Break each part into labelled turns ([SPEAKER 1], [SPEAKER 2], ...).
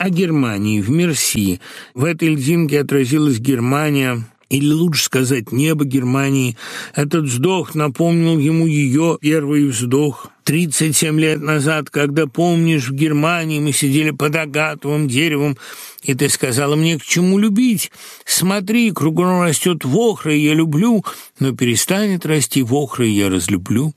[SPEAKER 1] о Германии, в Мерси. В этой льдинке отразилась Германия, или лучше сказать, небо Германии. Этот вздох напомнил ему ее первый вздох. Тридцать семь лет назад, когда, помнишь, в Германии мы сидели под агатовым деревом, и ты сказала мне, к чему любить. Смотри, кругом растет вохра, и я люблю, но перестанет расти вохра, и я разлюблю.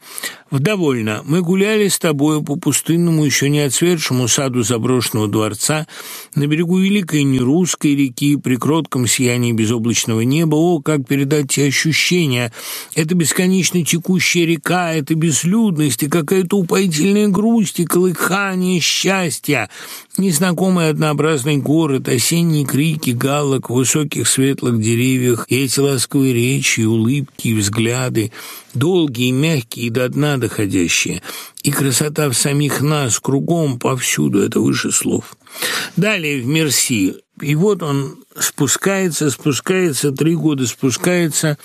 [SPEAKER 1] Вдовольно. Мы гуляли с тобою по пустынному, еще не отцветшему саду заброшенного дворца, на берегу великой нерусской реки, при кротком сиянии безоблачного неба. О, как передать те ощущения! Это бесконечно текущая река, это безлюдность, и какая-то упоительная грусть, и колыхание счастья. Незнакомый однообразный город, осенние крики галок в высоких светлых деревьях, эти ласковые речи, улыбки и взгляды, долгие, мягкие и до дна доходящие, и красота в самих нас, кругом, повсюду, это выше слов. Далее в Мерси и вот он спускается, спускается, три года спускается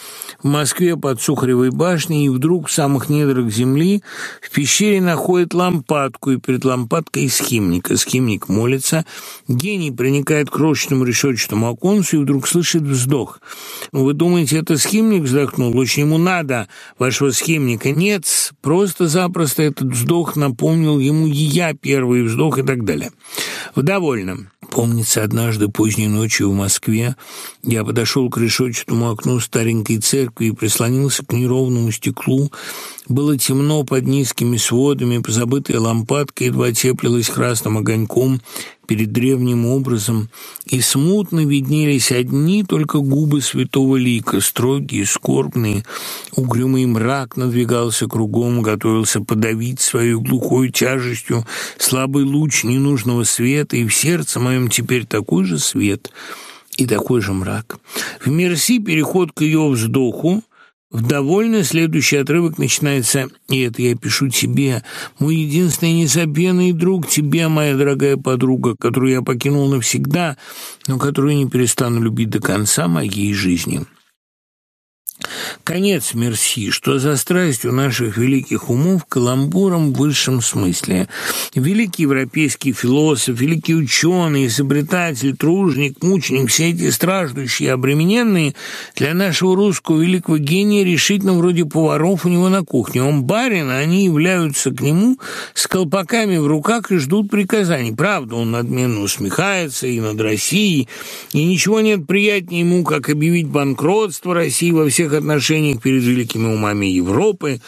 [SPEAKER 1] в Москве под Сухаревой башней, и вдруг в самых недрах земли в пещере находит лампадку, и перед лампадкой схимника. Схимник молится, гений проникает к крошечному решетчатому оконцу и вдруг слышит вздох. Вы думаете, это схимник вздохнул? Очень ему надо вашего схимника. Нет, просто-запросто этот вздох напомнил ему и я первый вздох и так далее. В довольном. Помнится, однажды поздней ночью в Москве я подошел к решетчатому окну старенькой церкви и прислонился к неровному стеклу. Было темно под низкими сводами, позабытая лампадка едва теплилась красным огоньком перед древним образом, и смутно виднелись одни только губы святого лика, строгие, скорбные. Угрюмый мрак надвигался кругом, готовился подавить свою глухой тяжестью слабый луч ненужного света, и в сердце моем теперь такой же свет и такой же мрак. В Мерси переход к ее вздоху, в довольно следующий отрывок начинается, и это я пишу тебе, мой единственный незабвенный друг, тебе, моя дорогая подруга, которую я покинул навсегда, но которую не перестану любить до конца моей жизни. Конец Мерси, что за страсть у наших великих умов каламбуром в высшем смысле. Великий европейский философ, великий ученый, изобретатель, тружник, мученик, все эти страждущие, обремененные, для нашего русского великого гения решительно вроде поваров у него на кухне. Он барин, а они являются к нему с колпаками в руках и ждут приказаний. Правда, он надменно усмехается и над Россией, и ничего нет приятнее ему, как объявить банкротство России во всех отношениях перед великими умами Европы,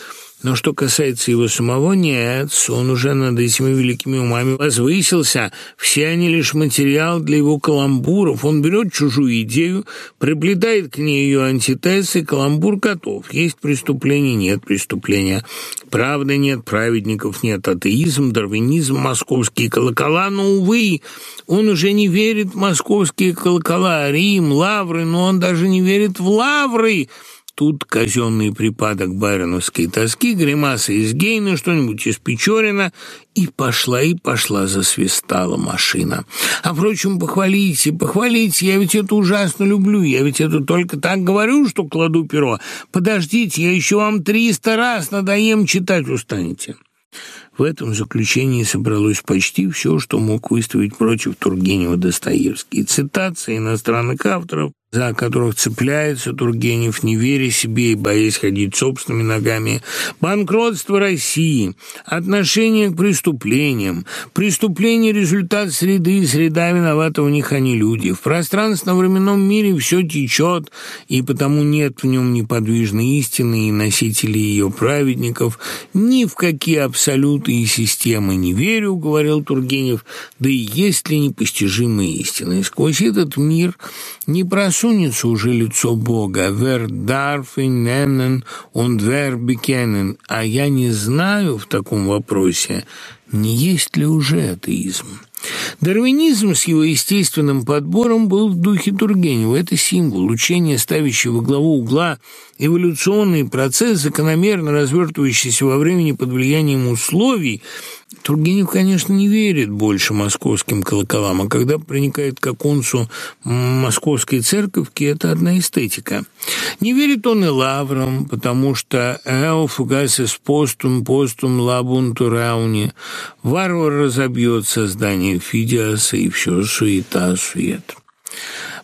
[SPEAKER 1] но что касается его самого, нет, он уже над этими великими умами возвысился. Все они лишь материал для его каламбуров. Он берет чужую идею, приплетает к ней ее антитез, и каламбур готов. Есть преступление, нет преступления. Правды нет, праведников нет, атеизм, дарвинизм, московские колокола. Но, увы, он уже не верит в московские колокола, Рим, лавры, но он даже не верит в лавры, Тут казенный припадок бариновской тоски, гримаса из Гейна, что-нибудь из Печорина, и пошла, и пошла, засвистала машина. А, впрочем, похвалите, похвалите, я ведь это ужасно люблю, я ведь это только так говорю, что кладу перо. Подождите, я еще вам триста раз надоем читать устанете. В этом заключении собралось почти все, что мог выставить против Тургенева Достоевский. Цитации иностранных авторов, за которых цепляется Тургенев, не веря себе и боясь ходить собственными ногами, банкротство России, отношение к преступлениям, преступление – результат среды, среда виновата в них, они люди. В пространственно-временном мире все течет, и потому нет в нем неподвижной истины и носителей ее праведников, ни в какие абсолюты и системы не верю, говорил Тургенев, да и есть ли непостижимые истины. сквозь этот мир не просунется сунется уже лицо Бога. «Вер ihn nennen und wer bekennen?» А я не знаю в таком вопросе, не есть ли уже атеизм. Дарвинизм с его естественным подбором был в духе Тургенева. Это символ, учение, ставящее во главу угла эволюционный процесс, закономерно развертывающийся во времени под влиянием условий, Тургенев, конечно, не верит больше московским колоколам, а когда проникает к оконцу московской церковки, это одна эстетика. Не верит он и лаврам, потому что «эо фугасис постум, постум лабунту рауни» варвар разобьет создание Фидиаса, и все суета-сует.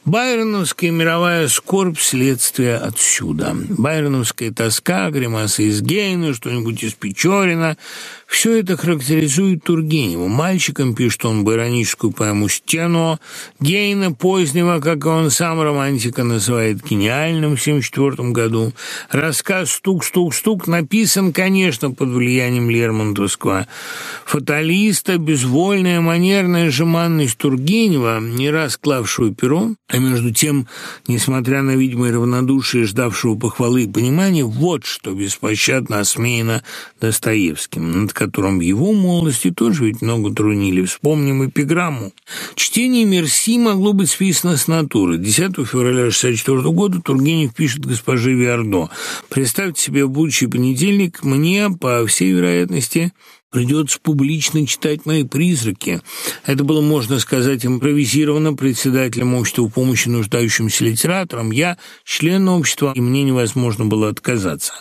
[SPEAKER 1] Байроновская мировая скорбь – следствие отсюда. Байроновская тоска, гримаса из Гейна, что-нибудь из Печорина – все это характеризует Тургенева. Мальчиком пишет он байроническую поэму «Стену», Гейна позднего, как он сам романтика называет, гениальным в 1974 году. Рассказ «Стук-стук-стук» написан, конечно, под влиянием Лермонтовского. Фаталиста, безвольная, манерная жеманность Тургенева, не раз клавшего перо, а между тем, несмотря на видимое равнодушие, ждавшего похвалы и понимания, вот что беспощадно осмеяно Достоевским, над которым в его молодости тоже ведь много трунили. Вспомним эпиграмму. Чтение «Мерси» могло быть списано с натуры. 10 февраля 1964 года Тургенев пишет госпоже Виардо. «Представьте себе, будущий понедельник мне, по всей вероятности, Придется публично читать мои призраки. Это было, можно сказать, импровизировано председателем общества помощи нуждающимся литераторам. Я член общества, и мне невозможно было отказаться.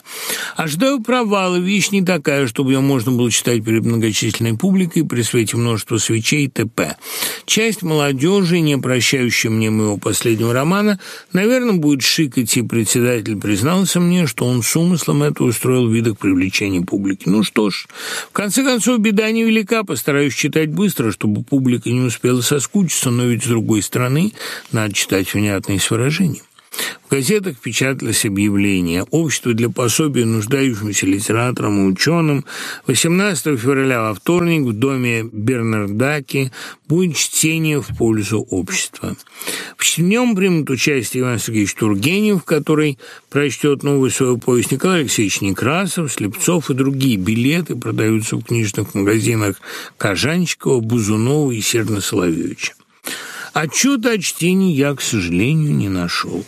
[SPEAKER 1] Ожидаю провала. Вещь не такая, чтобы ее можно было читать перед многочисленной публикой при свете множества свечей и т.п. Часть молодежи, не прощающая мне моего последнего романа, наверное, будет шикать, и председатель признался мне, что он с умыслом это устроил в видах привлечения публики. Ну что ж, в конце конце концов, беда невелика, постараюсь читать быстро, чтобы публика не успела соскучиться, но ведь с другой стороны надо читать внятно и с выражением. В газетах печатались объявления «Общество для пособия нуждающимся литераторам и ученым». 18 февраля во вторник в доме Бернардаки будет чтение в пользу общества. В нем примут участие Иван Сергеевич Тургенев, который прочтет новую свою повесть Николай Алексеевич Некрасов, Слепцов и другие. Билеты продаются в книжных магазинах Кожанчикова, Бузунова и Серна Соловьевича. Отчета о чтении я, к сожалению, не нашел.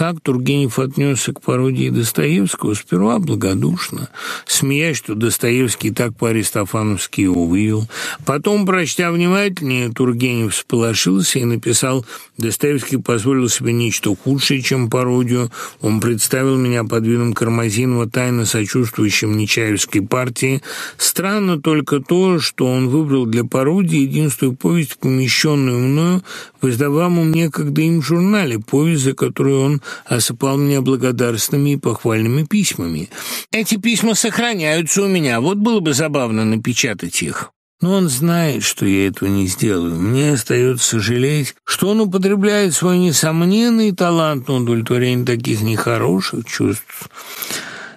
[SPEAKER 1] Как Тургенев отнесся к пародии Достоевского, сперва благодушно, смеясь, что Достоевский так по-аристофановски его. Потом, прочтя внимательнее, Тургенев сполошился и написал «Достоевский позволил себе нечто худшее, чем пародию. Он представил меня под видом Кармазинова, тайно сочувствующим Нечаевской партии. Странно только то, что он выбрал для пародии единственную повесть, помещенную мною в издаваемом некогда им журнале, повесть, за которую он осыпал меня благодарственными и похвальными письмами. Эти письма сохраняются у меня, вот было бы забавно напечатать их. Но он знает, что я этого не сделаю. Мне остается сожалеть, что он употребляет свой несомненный талант на удовлетворение таких нехороших чувств.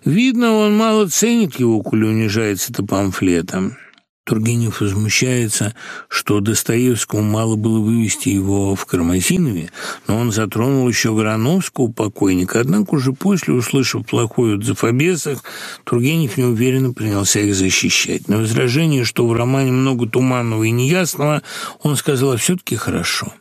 [SPEAKER 1] Видно, он мало ценит его, коли унижается это памфлетом. Тургенев возмущается, что Достоевскому мало было вывести его в Кармазинове, но он затронул еще Грановского покойника. Однако уже после, услышав плохой отзыв о бесах, Тургенев неуверенно принялся их защищать. На возражение, что в романе много туманного и неясного, он сказал, а все-таки хорошо.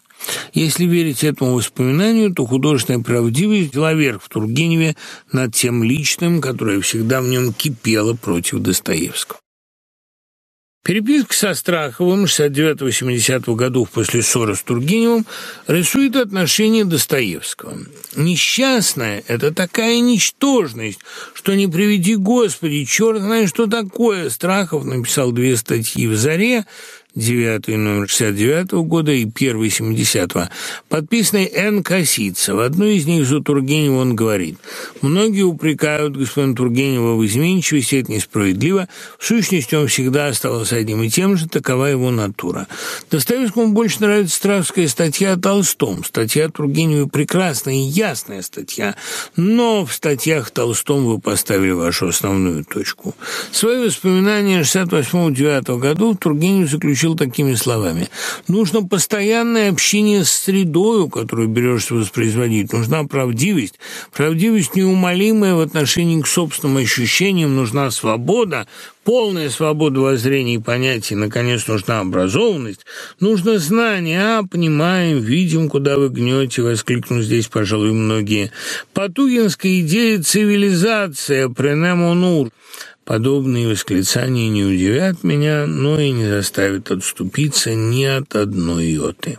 [SPEAKER 1] Если верить этому воспоминанию, то художественная правдивость взяла верх в Тургеневе над тем личным, которое всегда в нем кипело против Достоевского. Переписка со Страховым 69-70 годов после ссоры с Тургеневым рисует отношение Достоевского. Несчастная – это такая ничтожность, что не приведи Господи, черт знает, что такое. Страхов написал две статьи в «Заре», девятый номер 69 -го года и первый 70-го, подписанный Н. Косица. В одной из них за Тургенева он говорит, «Многие упрекают господина Тургенева в изменчивости, это несправедливо. В сущности, он всегда оставался одним и тем же, такова его натура». Достоевскому больше нравится стравская статья о Толстом. Статья о Тургеневе прекрасная и ясная статья, но в статьях Толстом вы поставили вашу основную точку. Свои воспоминания 68-9 году Тургенев заключил заключил такими словами. «Нужно постоянное общение с средою, которую берешься воспроизводить. Нужна правдивость. Правдивость неумолимая в отношении к собственным ощущениям. Нужна свобода, полная свобода воззрений и понятий, наконец, нужна образованность, нужно знание, а, понимаем, видим, куда вы гнете, воскликнут здесь, пожалуй, многие. Потугинская идея цивилизация, пренемонур, Подобные восклицания не удивят меня, но и не заставят отступиться ни от одной йоты.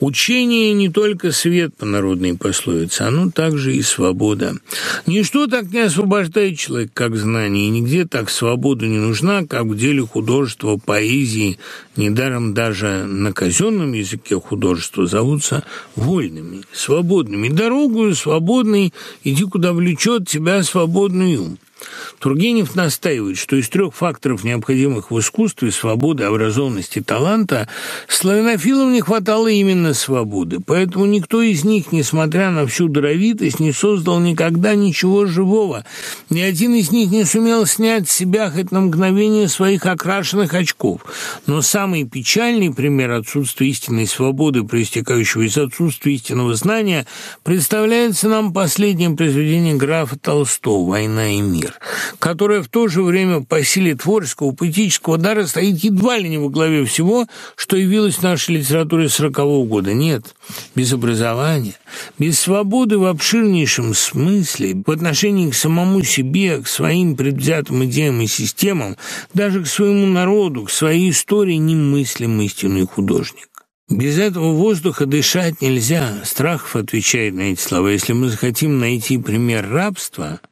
[SPEAKER 1] Учение не только свет по народной пословице, оно также и свобода. Ничто так не освобождает человека, как знание, и нигде так свобода не нужна, как в деле художества, поэзии. Недаром даже на казенном языке художества зовутся вольными, свободными. Дорогою свободной иди, куда влечет тебя свободный ум. Тургенев настаивает, что из трех факторов, необходимых в искусстве – свободы, образованности, таланта – славянофилам не хватало именно свободы. Поэтому никто из них, несмотря на всю даровитость, не создал никогда ничего живого. Ни один из них не сумел снять с себя хоть на мгновение своих окрашенных очков. Но самый печальный пример отсутствия истинной свободы, проистекающего из отсутствия истинного знания, представляется нам последним произведением графа Толстого «Война и мир» которая в то же время по силе творческого, поэтического дара стоит едва ли не во главе всего, что явилось в нашей литературе сорокового года. Нет, без образования, без свободы в обширнейшем смысле, в отношении к самому себе, к своим предвзятым идеям и системам, даже к своему народу, к своей истории немыслим истинный художник. Без этого воздуха дышать нельзя. Страхов отвечает на эти слова. Если мы захотим найти пример рабства –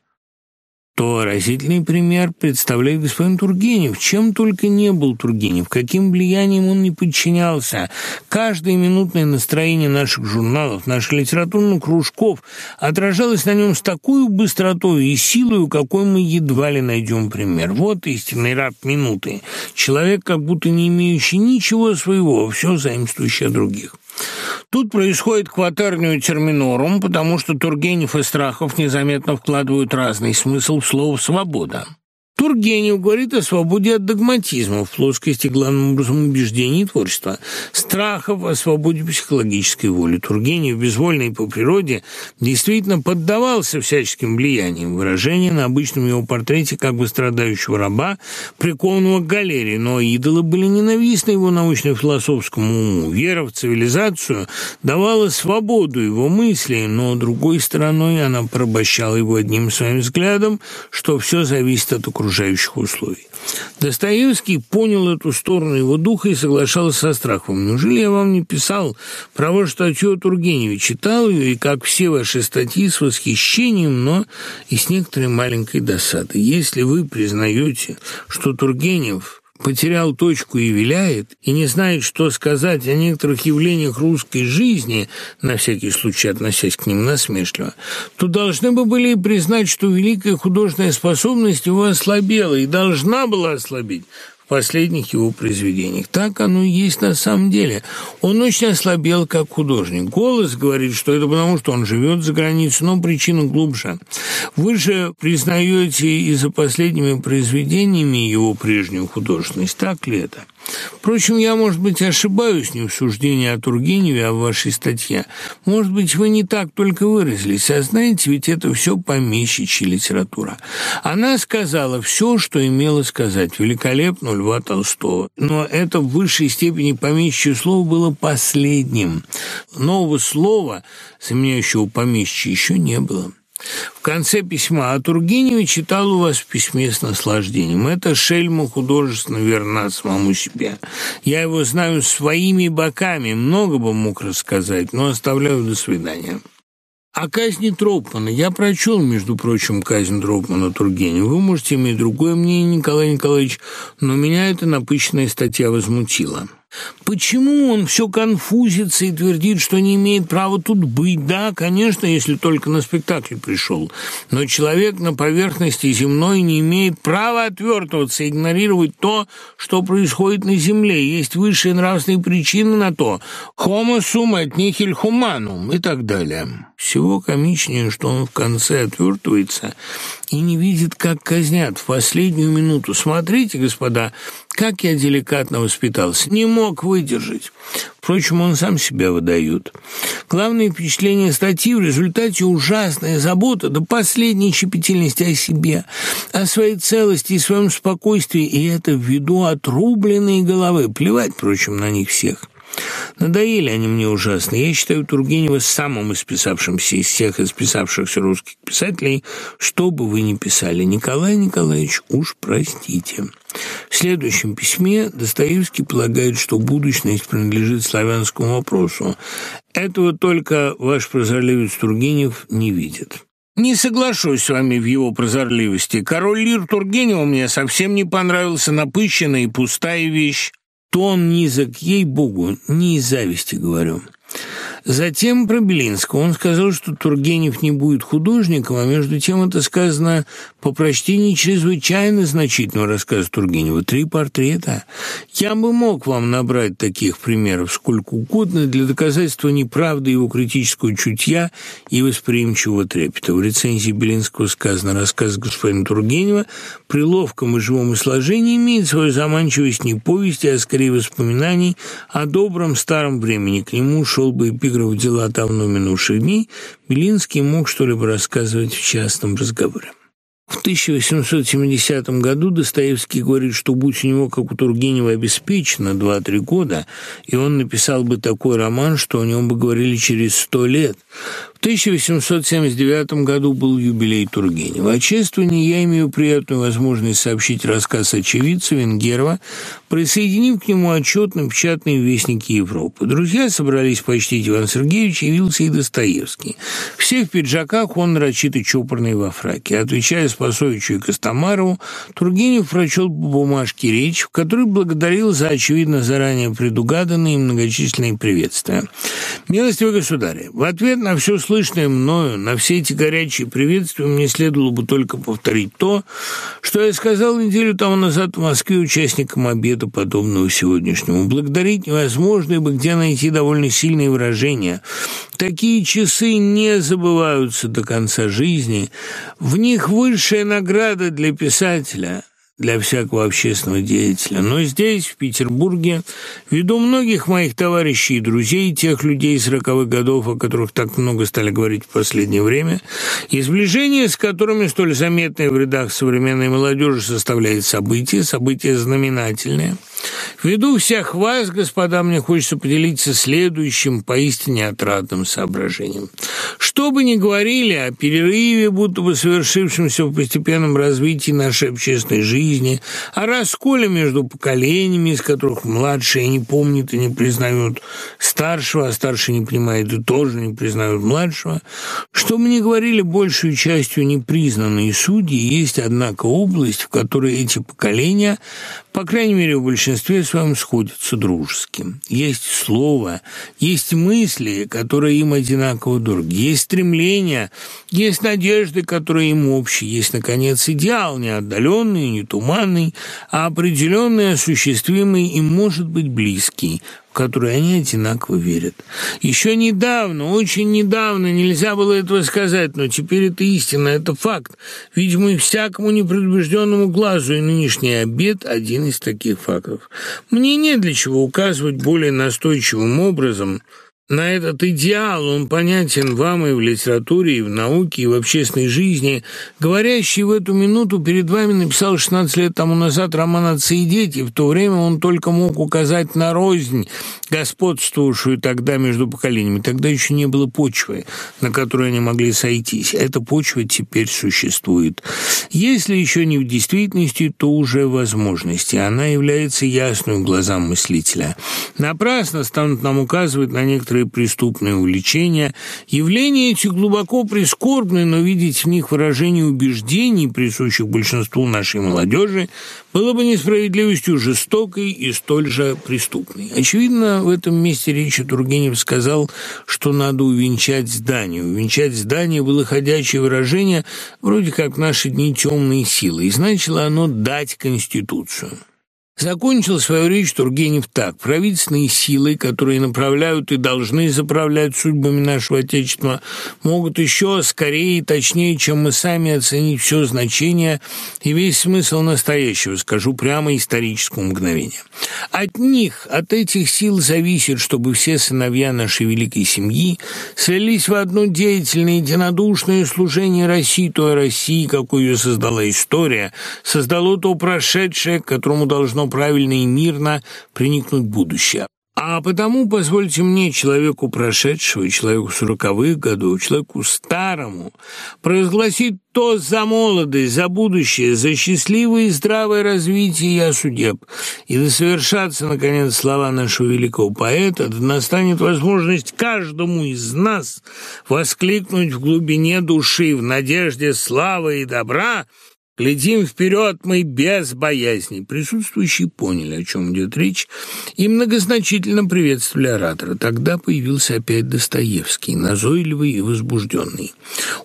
[SPEAKER 1] то разительный пример представляет господин Тургенев. Чем только не был Тургенев, каким влиянием он не подчинялся. Каждое минутное настроение наших журналов, наших литературных кружков отражалось на нем с такой быстротой и силой, какой мы едва ли найдем пример. Вот истинный раб минуты. Человек, как будто не имеющий ничего своего, все заимствующий других. Тут происходит кватернио терминорум, потому что Тургенев и Страхов незаметно вкладывают разный смысл в слово «свобода». Тургенев говорит о свободе от догматизма в плоскости главным образом убеждений и творчества, страхов о свободе психологической воли. Тургенев, безвольный по природе, действительно поддавался всяческим влияниям. Выражение на обычном его портрете как бы страдающего раба, прикованного к галерее, но идолы были ненавистны его научно-философскому уму. Вера в цивилизацию давала свободу его мысли, но другой стороной она порабощала его одним своим взглядом, что все зависит от окружения окружающих условий. Достоевский понял эту сторону его духа и соглашался со Страховым. «Неужели я вам не писал про вашу статью о Тургеневе? Читал ее, и, как все ваши статьи, с восхищением, но и с некоторой маленькой досадой. Если вы признаете, что Тургенев потерял точку и виляет, и не знает, что сказать о некоторых явлениях русской жизни, на всякий случай относясь к ним насмешливо, то должны бы были признать, что великая художественная способность его ослабела и должна была ослабить последних его произведениях. Так оно и есть на самом деле. Он очень ослабел как художник. Голос говорит, что это потому, что он живет за границей, но причина глубже. Вы же признаете и за последними произведениями его прежнюю художественность. Так ли это? Впрочем, я, может быть, ошибаюсь не в суждении о Тургеневе, а в вашей статье. Может быть, вы не так только выразились, а знаете, ведь это все помещичья литература. Она сказала все, что имела сказать. Великолепно Льва Толстого. Но это в высшей степени помещичье слово было последним. Нового слова, заменяющего помещичье, еще не было. В конце письма о Тургеневе читал у вас в письме с наслаждением. Это шельма художественно верна самому себе. Я его знаю своими боками, много бы мог рассказать, но оставляю до свидания. О казни Тропмана. Я прочел, между прочим, казнь Тропмана Тургенева. Вы можете иметь другое мнение, Николай Николаевич, но меня эта напыщенная статья возмутила. Почему он все конфузится и твердит, что не имеет права тут быть? Да, конечно, если только на спектакль пришел. Но человек на поверхности земной не имеет права отвертываться, игнорировать то, что происходит на земле. Есть высшие нравственные причины на то. Homo sum et nihil humanum и так далее. Всего комичнее, что он в конце отвертывается и не видит, как казнят в последнюю минуту. Смотрите, господа, как я деликатно воспитался. Не мог выдержать. Впрочем, он сам себя выдает. Главное впечатление статьи в результате ужасная забота до последней щепетильности о себе, о своей целости и своем спокойствии, и это ввиду отрубленной головы. Плевать, впрочем, на них всех. Надоели они мне ужасно. Я считаю Тургенева самым исписавшимся из всех исписавшихся русских писателей, что бы вы ни писали. Николай Николаевич, уж простите. В следующем письме Достоевский полагает, что будущность принадлежит славянскому вопросу. Этого только ваш прозорливец Тургенев не видит. Не соглашусь с вами в его прозорливости. Король Лир Тургенева мне совсем не понравился, напыщенная и пустая вещь. Тон низок, ей-богу, не из зависти говорю. Затем про Белинского. Он сказал, что Тургенев не будет художником, а между тем это сказано по прочтении чрезвычайно значительного рассказа Тургенева. Три портрета. Я бы мог вам набрать таких примеров сколько угодно для доказательства неправды его критического чутья и восприимчивого трепета. В рецензии Белинского сказано «Рассказ господина Тургенева при ловком и живом сложении имеет свою заманчивость не повести, а скорее воспоминаний о добром старом времени. К нему шел бы эпиграф переигрывать дела давно минувших дней, Белинский мог что-либо рассказывать в частном разговоре. В 1870 году Достоевский говорит, что будь у него, как у Тургенева, обеспечено 2-3 года, и он написал бы такой роман, что о нем бы говорили через сто лет. В 1879 году был юбилей Тургенева. О чествовании я имею приятную возможность сообщить рассказ очевидца Венгерова, присоединив к нему отчет на печатные вестники Европы. Друзья собрались почтить Иван Сергеевич, явился и Достоевский. Все в пиджаках, он нарочито чопорный во фраке. Отвечая Спасовичу и Костомарову, Тургенев прочел по бумажке речь, в которой благодарил за, очевидно, заранее предугаданные многочисленные приветствия. «Милостивый государь, в ответ на все слышное мною, на все эти горячие приветствия, мне следовало бы только повторить то, что я сказал неделю тому назад в Москве участникам обеда, подобного сегодняшнему. Благодарить невозможно, ибо где найти довольно сильные выражения. Такие часы не забываются до конца жизни. В них высшая награда для писателя – для всякого общественного деятеля. Но здесь, в Петербурге, ввиду многих моих товарищей и друзей, тех людей сороковых годов, о которых так много стали говорить в последнее время, и сближение с которыми столь заметное в рядах современной молодежи составляет событие, событие знаменательное – Ввиду всех вас, господа, мне хочется поделиться следующим поистине отрадным соображением. Что бы ни говорили о перерыве, будто бы совершившемся в постепенном развитии нашей общественной жизни, о расколе между поколениями, из которых младшие не помнят и не признают старшего, а старший не понимает и тоже не признают младшего, что бы ни говорили большую частью непризнанные судьи, есть, однако, область, в которой эти поколения по крайней мере, в большинстве своем сходятся дружеским. Есть слово, есть мысли, которые им одинаково дороги, есть стремления, есть надежды, которые им общие, есть, наконец, идеал, не отдаленный, не туманный, а определенный, осуществимый и, может быть, близкий, которую они одинаково верят. Еще недавно, очень недавно нельзя было этого сказать, но теперь это истина, это факт. Видимо, и всякому непредубежденному глазу и нынешний обед – один из таких фактов. Мне нет для чего указывать более настойчивым образом – на этот идеал он понятен вам и в литературе, и в науке, и в общественной жизни. Говорящий в эту минуту перед вами написал 16 лет тому назад роман «Отцы и дети». В то время он только мог указать на рознь, господствовавшую тогда между поколениями. Тогда еще не было почвы, на которой они могли сойтись. Эта почва теперь существует. Если еще не в действительности, то уже в возможности. Она является ясной глазам мыслителя. Напрасно станут нам указывать на некоторые некоторые преступные увлечения. Явления эти глубоко прискорбны, но видеть в них выражение убеждений, присущих большинству нашей молодежи, было бы несправедливостью жестокой и столь же преступной. Очевидно, в этом месте речи Тургенев сказал, что надо увенчать здание. Увенчать здание было ходячее выражение, вроде как в наши дни темные силы, и значило оно «дать Конституцию». Закончил свою речь Тургенев так. Правительственные силы, которые направляют и должны заправлять судьбами нашего Отечества, могут еще скорее и точнее, чем мы сами, оценить все значение и весь смысл настоящего, скажу прямо исторического мгновения. От них, от этих сил зависит, чтобы все сыновья нашей великой семьи слились в одно деятельное, единодушное служение России, той России, какую ее создала история, создало то прошедшее, к которому должно правильно и мирно приникнуть будущее. А потому позвольте мне, человеку прошедшего, человеку сороковых годов, человеку старому, провозгласить то за молодость, за будущее, за счастливое и здравое развитие я судеб. И да совершатся, наконец, слова нашего великого поэта, да настанет возможность каждому из нас воскликнуть в глубине души, в надежде славы и добра – Глядим вперед мы без боязни. Присутствующие поняли, о чем идет речь, и многозначительно приветствовали оратора. Тогда появился опять Достоевский, назойливый и возбужденный.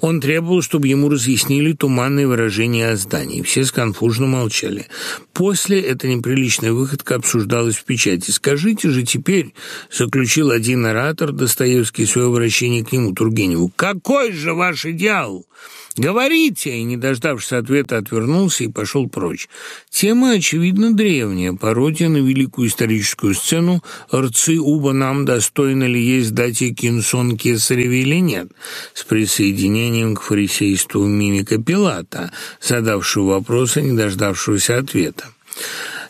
[SPEAKER 1] Он требовал, чтобы ему разъяснили туманные выражения о здании. Все сконфужно молчали. После эта неприличная выходка обсуждалась в печати. «Скажите же теперь», — заключил один оратор, Достоевский свое обращение к нему, Тургеневу, «какой же ваш идеал?» «Говорите!» И, не дождавшись ответа, отвернулся и пошел прочь. Тема, очевидно, древняя. Пародия на великую историческую сцену «Рцы уба нам достойно ли есть дать кинсон кесареве или нет?» с присоединением к фарисейству мимика Пилата, задавшего вопроса, не дождавшегося ответа.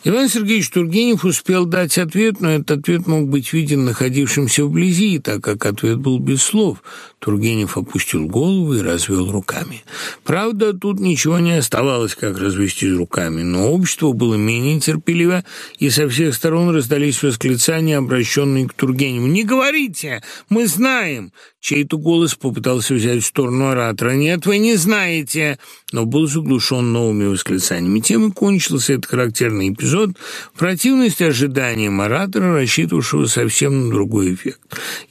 [SPEAKER 1] Иван Сергеевич Тургенев успел дать ответ, но этот ответ мог быть виден находившимся вблизи, так как ответ был без слов. Тургенев опустил голову и развел руками. Правда, тут ничего не оставалось, как развести руками, но общество было менее терпеливо, и со всех сторон раздались восклицания, обращенные к Тургеневу. «Не говорите! Мы знаем!» Чей-то голос попытался взять в сторону оратора. «Нет, вы не знаете!» Но был заглушен новыми восклицаниями. Тем и кончился этот характерный эпизод противности ожиданиям оратора, рассчитывавшего совсем на другой эффект.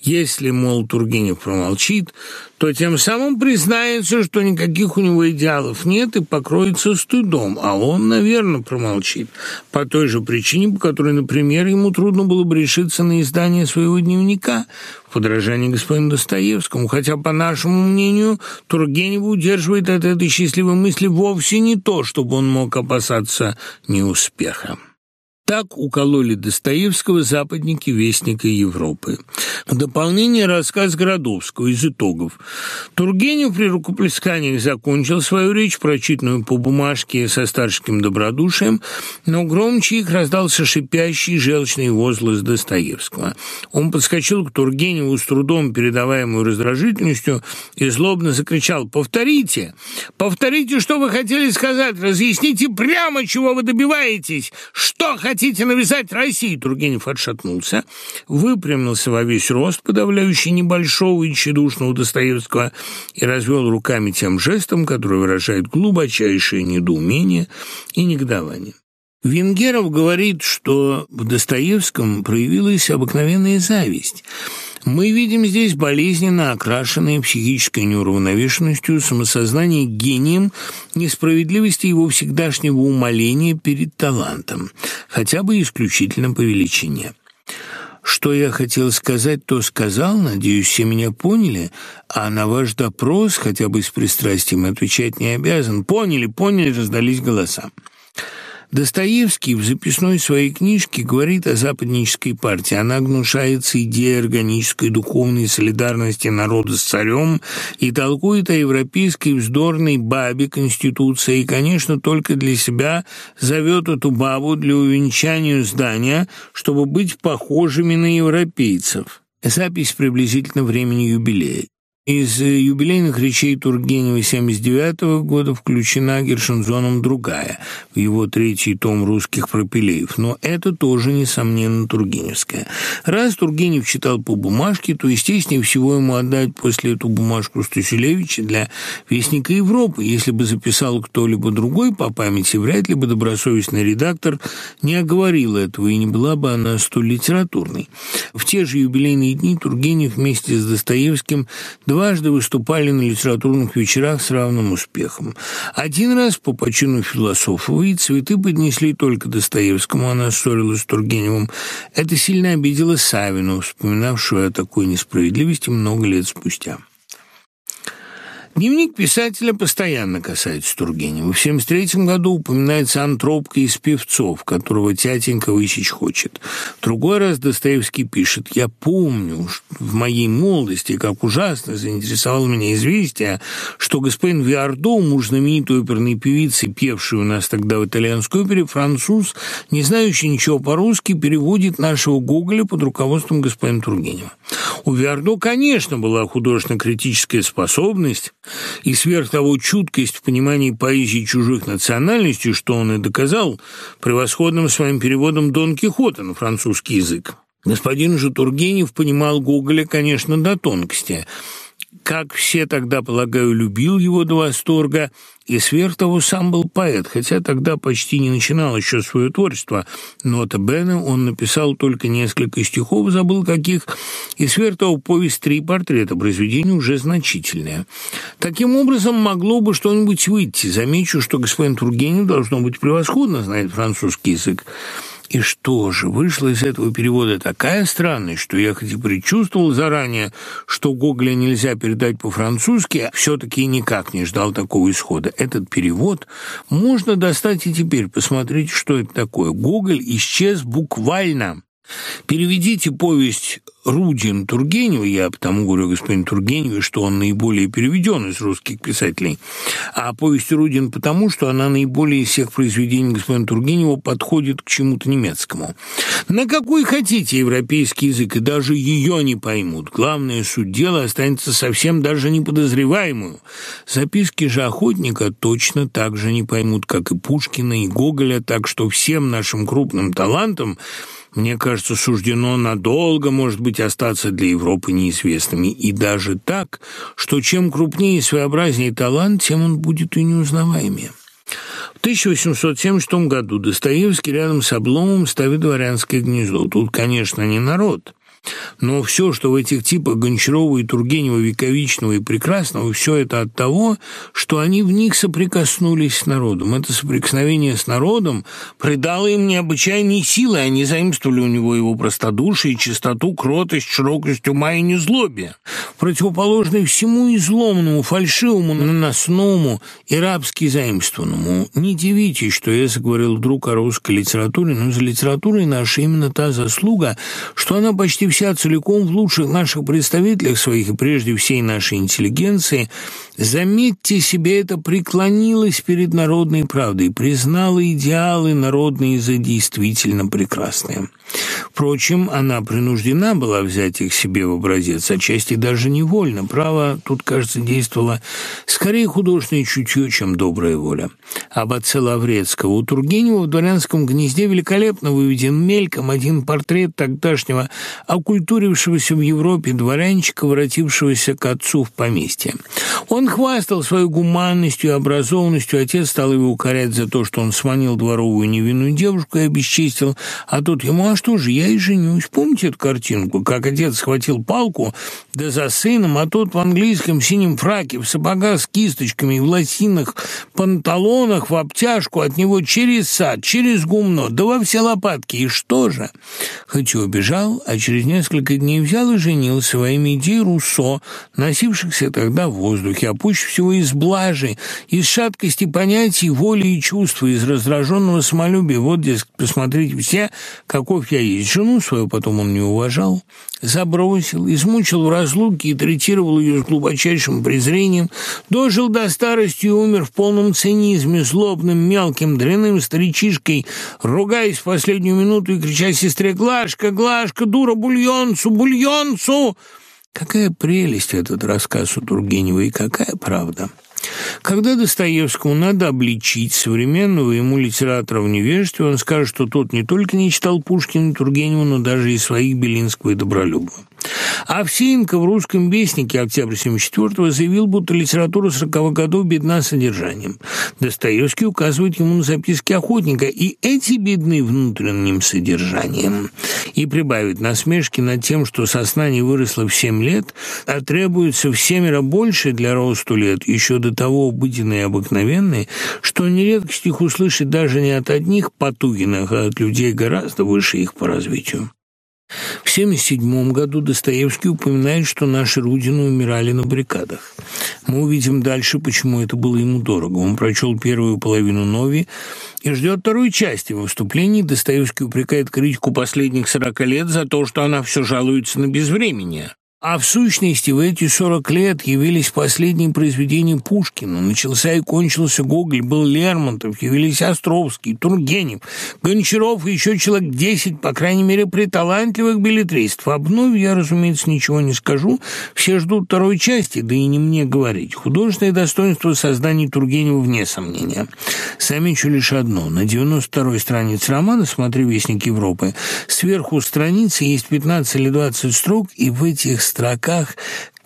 [SPEAKER 1] Если, мол, Тургенев промолчит, то тем самым признается, что никаких у него идеалов нет и покроется стыдом, а он, наверное, промолчит. По той же причине, по которой, например, ему трудно было бы решиться на издание своего дневника в подражании господину Достоевскому, хотя, по нашему мнению, Тургенев удерживает от этой счастливой мысли вовсе не то, чтобы он мог опасаться неуспеха. Так укололи Достоевского западники Вестника Европы. В дополнение рассказ Городовского из итогов. Тургенев при рукоплесканиях закончил свою речь, прочитанную по бумажке со старческим добродушием, но громче их раздался шипящий желчный возглас Достоевского. Он подскочил к Тургеневу с трудом передаваемую раздражительностью и злобно закричал «Повторите! Повторите, что вы хотели сказать! Разъясните прямо, чего вы добиваетесь! Что хотите!» Хотите навязать России?» Тургенев отшатнулся, выпрямился во весь рост, подавляющий небольшого и тщедушного Достоевского, и развел руками тем жестом, который выражает глубочайшее недоумение и негодование. Венгеров говорит, что в Достоевском проявилась обыкновенная зависть – мы видим здесь болезненно окрашенное психической неуравновешенностью самосознание гением несправедливости его всегдашнего умоления перед талантом, хотя бы исключительно по величине. Что я хотел сказать, то сказал, надеюсь, все меня поняли, а на ваш допрос, хотя бы с пристрастием, отвечать не обязан. Поняли, поняли, раздались голоса. Достоевский в записной своей книжке говорит о западнической партии. Она гнушается идеей органической духовной солидарности народа с царем и толкует о европейской вздорной бабе Конституции и, конечно, только для себя зовет эту бабу для увенчания здания, чтобы быть похожими на европейцев. Запись приблизительно времени юбилея. Из юбилейных речей Тургенева 79 года включена Гершензоном другая, в его третий том «Русских пропилеев», но это тоже, несомненно, Тургеневская. Раз Тургенев читал по бумажке, то, естественнее всего, ему отдать после эту бумажку Стасюлевича для «Вестника Европы». Если бы записал кто-либо другой по памяти, вряд ли бы добросовестный редактор не оговорил этого, и не была бы она столь литературной. В те же юбилейные дни Тургенев вместе с Достоевским дважды выступали на литературных вечерах с равным успехом. Один раз по почину философовой цветы поднесли только Достоевскому, она ссорилась с Тургеневым. Это сильно обидело Савину, вспоминавшую о такой несправедливости много лет спустя. Дневник писателя постоянно касается Тургенева. В 1973 году упоминается антропка из певцов, которого тятенька высечь хочет. В другой раз Достоевский пишет «Я помню в моей молодости, как ужасно заинтересовало меня известие, что господин Виардо, муж знаменитой оперной певицы, певший у нас тогда в итальянской опере, француз, не знающий ничего по-русски, переводит нашего Гоголя под руководством господина Тургенева. У Виардо, конечно, была художественно-критическая способность и сверх того чуткость в понимании поэзии чужих национальностей, что он и доказал превосходным своим переводом Дон Кихота на французский язык. Господин же Тургенев понимал Гоголя, конечно, до тонкости – как все тогда, полагаю, любил его до восторга, и сверх того сам был поэт, хотя тогда почти не начинал еще свое творчество. Нота Бене он написал только несколько стихов, забыл каких, и сверх того повесть «Три портрета» произведение уже значительное. Таким образом, могло бы что-нибудь выйти. Замечу, что господин Тургенев должно быть превосходно знает французский язык. И что же, вышла из этого перевода такая странность, что я хоть и предчувствовал заранее, что Гоголя нельзя передать по-французски, все-таки никак не ждал такого исхода. Этот перевод можно достать и теперь посмотреть, что это такое. Гоголь исчез буквально. Переведите повесть Рудин Тургенева, я потому говорю господин Тургеневу, что он наиболее переведен из русских писателей, а повесть Рудин потому, что она наиболее из всех произведений господина Тургенева подходит к чему-то немецкому. На какой хотите европейский язык, и даже ее не поймут. Главное, суть дела останется совсем даже неподозреваемую. Записки же охотника точно так же не поймут, как и Пушкина, и Гоголя, так что всем нашим крупным талантам мне кажется, суждено надолго, может быть, остаться для Европы неизвестными. И даже так, что чем крупнее и своеобразнее талант, тем он будет и неузнаваемее. В 1876 году Достоевский рядом с Обломом ставит дворянское гнездо. Тут, конечно, не народ, но все, что в этих типах Гончарова и Тургенева, Вековичного и Прекрасного, все это от того, что они в них соприкоснулись с народом. Это соприкосновение с народом придало им необычайные силы, они заимствовали у него его простодушие, чистоту, кротость, широкость ума и незлобие. Противоположный всему изломному, фальшивому, наносному и рабски заимствованному. Не дивитесь, что я заговорил вдруг о русской литературе, но за литературой наша именно та заслуга, что она почти вся целиком в лучших наших представителях своих и прежде всей нашей интеллигенции, заметьте себе это, преклонилась перед народной правдой, признала идеалы народные за действительно прекрасные. Впрочем, она принуждена была взять их себе в образец, отчасти даже невольно. Право тут, кажется, действовало скорее художественное чутье, чем добрая воля. Об отце Лаврецкого у Тургенева в дворянском гнезде великолепно выведен мельком один портрет тогдашнего окультурившегося в Европе дворянчика, воротившегося к отцу в поместье. Он хвастал своей гуманностью и образованностью, отец стал его укорять за то, что он сманил дворовую невинную девушку и обесчестил, а тот ему, а что же, я и женюсь. Помните эту картинку, как отец схватил палку, да за сыном, а тот в английском синем фраке, в сапогах с кисточками и в лосинах панталонах в обтяжку от него через сад, через гумно, да во все лопатки. И что же? Хоть и убежал, а через несколько дней взял и женился во имя идей Руссо, носившихся тогда в воздухе, а пуще всего из блажи, из шаткости понятий, воли и чувства, из раздраженного самолюбия. Вот, дескать, посмотрите все, каков я есть. Жену свою потом он не уважал, забросил, измучил в разлуке и третировал ее с глубочайшим презрением, дожил до старости и умер в полном цинизме, злобным, мелким, дряным старичишкой, ругаясь в последнюю минуту и крича сестре «Глашка, Глашка, дура, бульонцу, бульонцу!» Какая прелесть этот рассказ у Тургенева и какая правда! Когда Достоевскому надо обличить современного ему литератора в невежестве, он скажет, что тот не только не читал Пушкина и Тургенева, но даже и своих Белинского и Добролюбова. Овсеенко в «Русском вестнике» октября 1974 заявил, будто литература 40-х годов бедна содержанием. Достоевский указывает ему на записки охотника, и эти бедны внутренним содержанием. И прибавит насмешки над тем, что сознание выросло в 7 лет, а требуется в семеро больше для росту лет, еще до того обыденные и обыкновенные, что нередко стих услышать даже не от одних Потугиных, а от людей гораздо выше их по развитию. В 1977 году Достоевский упоминает, что наши Рудины умирали на баррикадах. Мы увидим дальше, почему это было ему дорого. Он прочел первую половину «Нови» и ждет второй части. В выступлении Достоевский упрекает критику последних 40 лет за то, что она все жалуется на безвременье. А в сущности, в эти сорок лет явились последние произведения Пушкина. Начался и кончился Гоголь, был Лермонтов, явились Островский, Тургенев, Гончаров и еще человек десять, по крайней мере, при талантливых билетристов. Об нове я, разумеется, ничего не скажу. Все ждут второй части, да и не мне говорить. Художественное достоинство создания Тургенева вне сомнения. Замечу лишь одно. На 92-й странице романа «Смотри, Вестник Европы» сверху страницы есть 15 или 20 строк, и в этих строках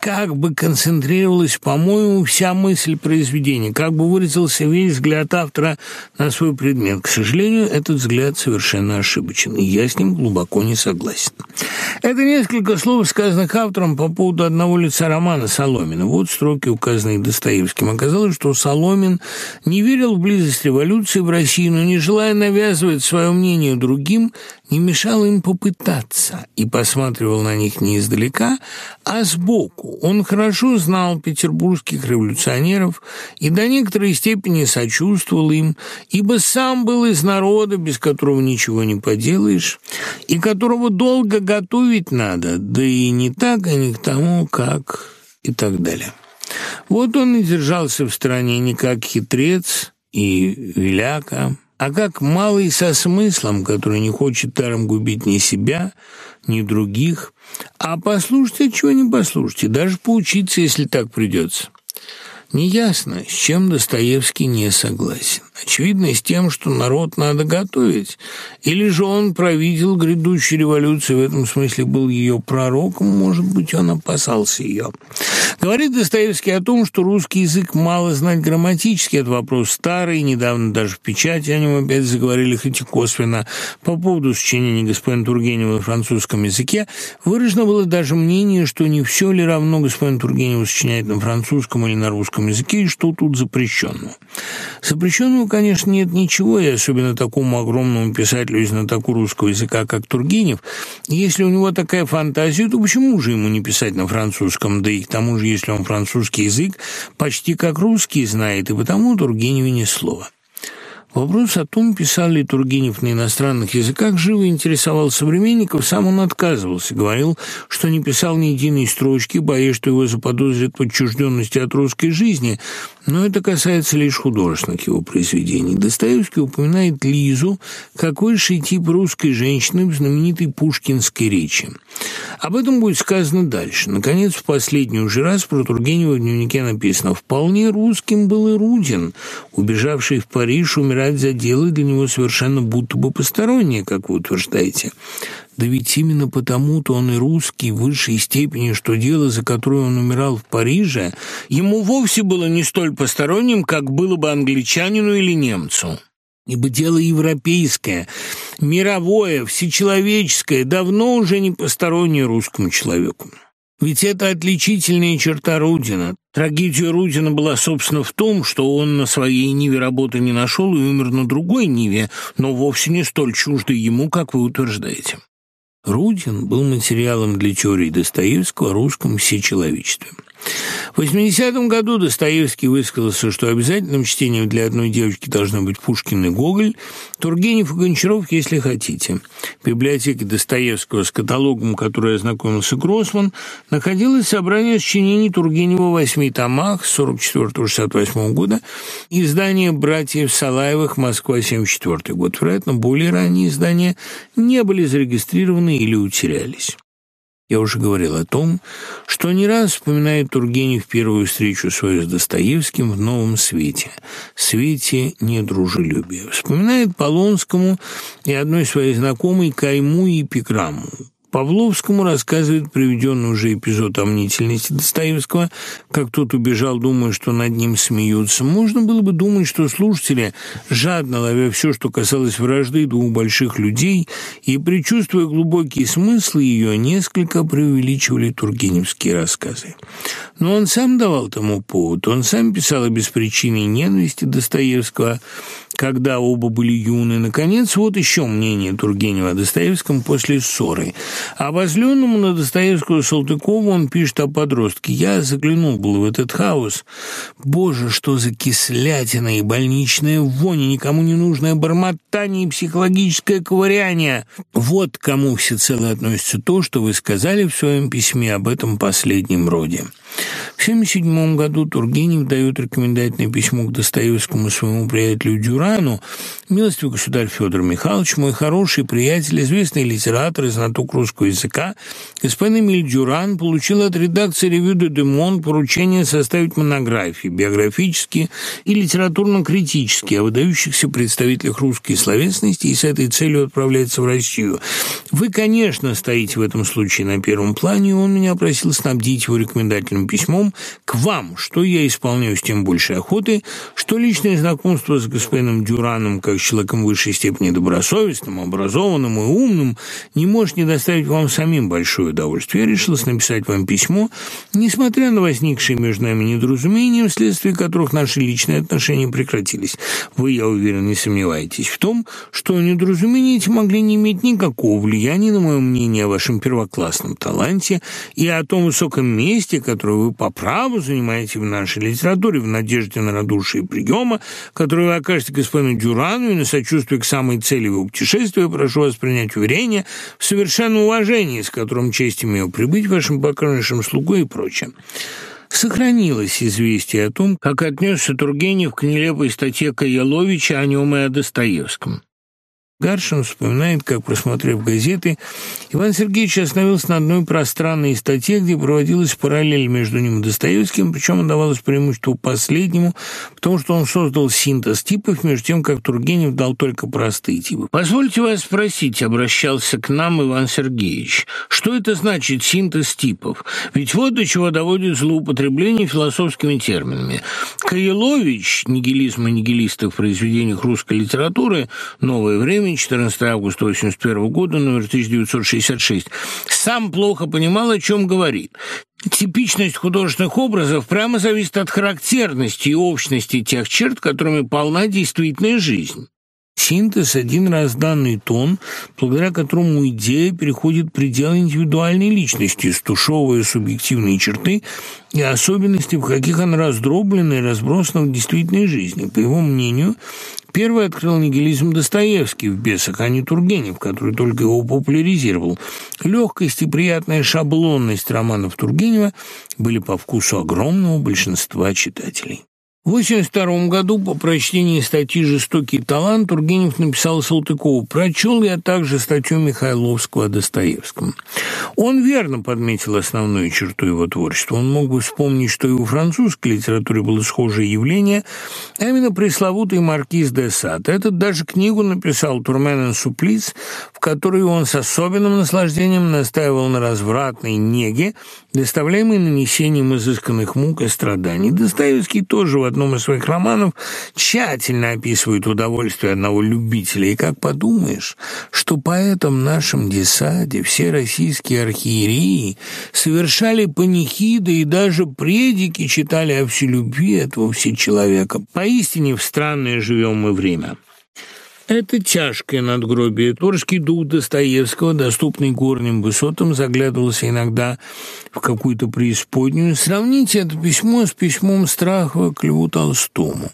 [SPEAKER 1] как бы концентрировалась, по-моему, вся мысль произведения, как бы выразился весь взгляд автора на свой предмет. К сожалению, этот взгляд совершенно ошибочен, и я с ним глубоко не согласен. Это несколько слов, сказанных автором по поводу одного лица романа Соломина. Вот строки, указанные Достоевским. Оказалось, что Соломин не верил в близость революции в России, но, не желая навязывать свое мнение другим, не мешал им попытаться и посматривал на них не издалека, а сбоку. Он хорошо знал петербургских революционеров и до некоторой степени сочувствовал им, ибо сам был из народа, без которого ничего не поделаешь, и которого долго готовить надо, да и не так, а не к тому, как и так далее. Вот он и держался в стороне не как хитрец и веляка, а как малый со смыслом, который не хочет даром губить ни себя, ни других. А послушайте, чего не послушайте, даже поучиться, если так придется. Неясно, с чем Достоевский не согласен. Очевидно, с тем, что народ надо готовить. Или же он провидел грядущую революцию, в этом смысле был ее пророком, может быть, он опасался ее. Говорит Достоевский о том, что русский язык мало знать грамматически, это вопрос старый, недавно даже в печати о нем опять заговорили, хоть и косвенно. По поводу сочинений господина Тургенева на французском языке выражено было даже мнение, что не все ли равно господин Тургенев сочиняет на французском или на русском языке, и что тут запрещенного. Запрещенного, конечно, нет ничего, и особенно такому огромному писателю и знатоку русского языка, как Тургенев. Если у него такая фантазия, то почему же ему не писать на французском, да и к тому же если он французский язык почти как русский знает, и потому Тургеневе ни слова. Вопрос о том, писал ли Тургенев на иностранных языках, живо интересовал современников, сам он отказывался, говорил, что не писал ни единой строчки, боясь, что его заподозрят в отчужденности от русской жизни, но это касается лишь художественных его произведений. Достоевский упоминает Лизу как высший тип русской женщины в знаменитой пушкинской речи. Об этом будет сказано дальше. Наконец, в последний уже раз про Тургенева в дневнике написано «Вполне русским был и Рудин, убежавший в Париж умирать за дело для него совершенно будто бы постороннее, как вы утверждаете». Да ведь именно потому-то он и русский в высшей степени, что дело, за которое он умирал в Париже, ему вовсе было не столь посторонним, как было бы англичанину или немцу. Ибо дело европейское, мировое, всечеловеческое, давно уже не постороннее русскому человеку. Ведь это отличительная черта Рудина. Трагедия Рудина была, собственно, в том, что он на своей Ниве работы не нашел и умер на другой Ниве, но вовсе не столь чуждой ему, как вы утверждаете. Рудин был материалом для теории Достоевского о русском всечеловечестве. В 80-м году Достоевский высказался, что обязательным чтением для одной девочки должны быть Пушкин и Гоголь, Тургенев и Гончаров, если хотите. В библиотеке Достоевского с каталогом, который ознакомился Гроссман, находилось собрание сочинений Тургенева в восьми томах с 44-68 года, издание «Братьев Салаевых. Москва, 74 год». Вероятно, более ранние издания не были зарегистрированы или утерялись. Я уже говорил о том, что не раз вспоминает Тургенев первую встречу свою с Достоевским в новом свете, свете недружелюбия. Вспоминает Полонскому и одной своей знакомой Кайму и Эпиграмму. Павловскому рассказывает приведенный уже эпизод о мнительности Достоевского, как тот убежал, думая, что над ним смеются. Можно было бы думать, что слушатели, жадно ловя все, что касалось вражды двух больших людей, и, предчувствуя глубокие смыслы ее, несколько преувеличивали тургеневские рассказы. Но он сам давал тому повод, он сам писал о беспричинной ненависти Достоевского, когда оба были юны. Наконец, вот еще мнение Тургенева о Достоевском после ссоры. А возленному на Достоевского Салтыкову он пишет о подростке. «Я заглянул был в этот хаос. Боже, что за кислятина и больничная вонь, никому не нужное бормотание и психологическое ковыряние. Вот кому всецело относится то, что вы сказали в своем письме об этом последнем роде». В 1977 году Тургенев дает рекомендательное письмо к Достоевскому своему приятелю Дюрану. «Милостивый государь Федор Михайлович, мой хороший приятель, известный литератор и знаток русского языка, господин Эмиль Дюран получил от редакции «Ревю де Демон» поручение составить монографии, биографические и литературно-критические о выдающихся представителях русской словесности и с этой целью отправляется в Россию. Вы, конечно, стоите в этом случае на первом плане, и он меня просил снабдить его рекомендательным вашим письмом к вам, что я исполняю с тем большей охоты, что личное знакомство с господином Дюраном, как человеком высшей степени добросовестным, образованным и умным, не может не доставить вам самим большое удовольствие. Я решился написать вам письмо, несмотря на возникшие между нами недоразумения, вследствие которых наши личные отношения прекратились. Вы, я уверен, не сомневаетесь в том, что недоразумения эти могли не иметь никакого влияния на мое мнение о вашем первоклассном таланте и о том высоком месте, которое которую вы по праву занимаете в нашей литературе, в надежде на радушие приема, который вы окажете господину Дюрану и на сочувствие к самой цели его путешествия, прошу вас принять уверение в совершенном уважении, с которым честь имею прибыть вашим покорнейшим слугой и прочее. Сохранилось известие о том, как отнесся Тургенев к нелепой статье Каяловича о нем и о Достоевском. Гаршин вспоминает, как, просмотрев газеты, Иван Сергеевич остановился на одной пространной статье, где проводилась параллель между ним и Достоевским, причем отдавалось преимущество последнему, потому что он создал синтез типов, между тем, как Тургенев дал только простые типы. «Позвольте вас спросить», — обращался к нам Иван Сергеевич, «что это значит синтез типов? Ведь вот до чего доводит злоупотребление философскими терминами. Каелович, нигилизм и нигилисты в произведениях русской литературы, «Новое время», 14 августа 1981 года, номер 1966, сам плохо понимал, о чем говорит. Типичность художественных образов прямо зависит от характерности и общности тех черт, которыми полна действительная жизнь. Синтез – один раз данный тон, благодаря которому идея переходит пределы индивидуальной личности, стушевывая субъективные черты и особенности, в каких она раздроблена и разбросана в действительной жизни. По его мнению, Первый открыл нигилизм Достоевский в «Бесах», а не Тургенев, который только его популяризировал. Легкость и приятная шаблонность романов Тургенева были по вкусу огромного большинства читателей. В 1982 году по прочтении статьи «Жестокий талант» Тургенев написал Салтыкову «Прочел я также статью Михайловского о Достоевском». Он верно подметил основную черту его творчества. Он мог бы вспомнить, что и у французской литературы было схожее явление, а именно пресловутый маркиз де Сад. Этот даже книгу написал Турмен Суплиц, в которой он с особенным наслаждением настаивал на развратной неге, доставляемой нанесением изысканных мук и страданий. Достоевский тоже в одном из своих романов тщательно описывает удовольствие одного любителя. И как подумаешь, что поэтам нашем десаде все российские архиереи совершали панихиды и даже предики читали о вселюбви этого всечеловека. Поистине в странное живем мы время. Это тяжкое надгробие. Творческий дух Достоевского, доступный горним высотам, заглядывался иногда в какую-то преисподнюю. Сравните это письмо с письмом Страхова к Льву Толстому.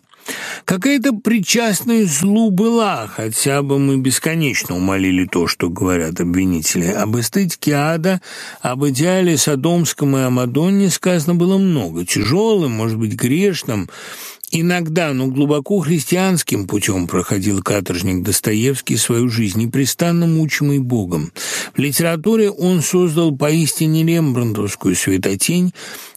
[SPEAKER 1] Какая-то причастность злу была, хотя бы мы бесконечно умолили то, что говорят обвинители. Об эстетике ада, об идеале Содомском и о Мадонне сказано было много. Тяжелым, может быть, грешным, Иногда, но глубоко христианским путем проходил каторжник Достоевский свою жизнь, непрестанно мучимый Богом. В литературе он создал поистине рембрандтовскую светотень,